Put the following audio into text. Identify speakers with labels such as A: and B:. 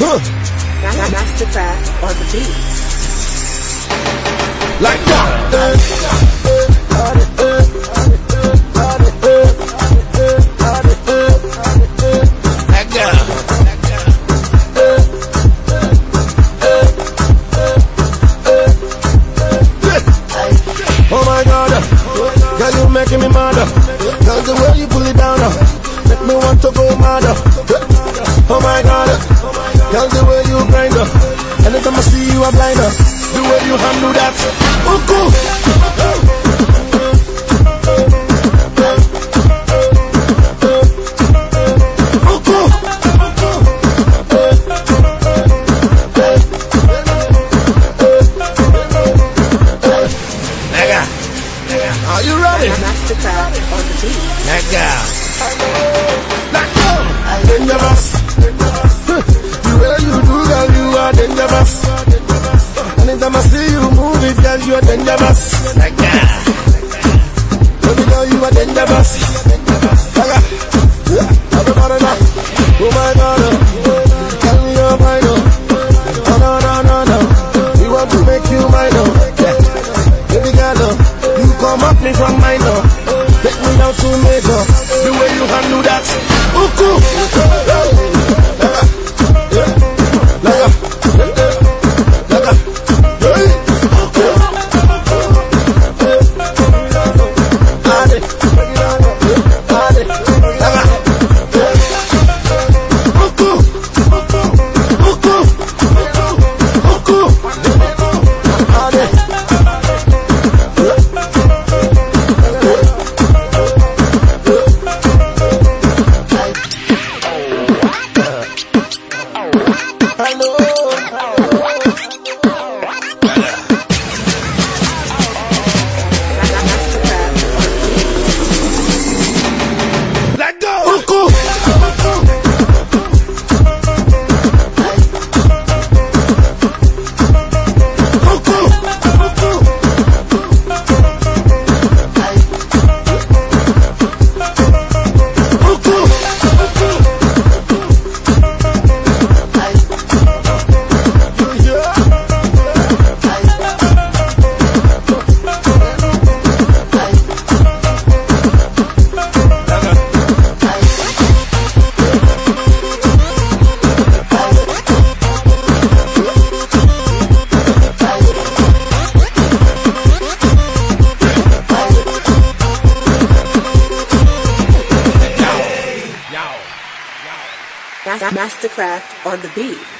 A: Huh.
B: Masterkraft on the beat.
A: Like that. Like that. Oh my god, girl you making me mad Girl the way you pull it down uh, Make me want to go mad You I The way you handle that cool Oh, cool. Nigga, are you ready?
B: Masterkraft on the beat.
A: Nigga. Anytime I see you move it, girl, you are dangerous. Nigga. Baby girl, you are dangerous. Oh my God. oh. Me your. Oh no, no, no, no. We want to make you mine. Oh. Baby girl, oh, you come up oh. me from. Oh. Take me to major. The way you handle that. Oh, cool.
B: Masterkraft on the beat.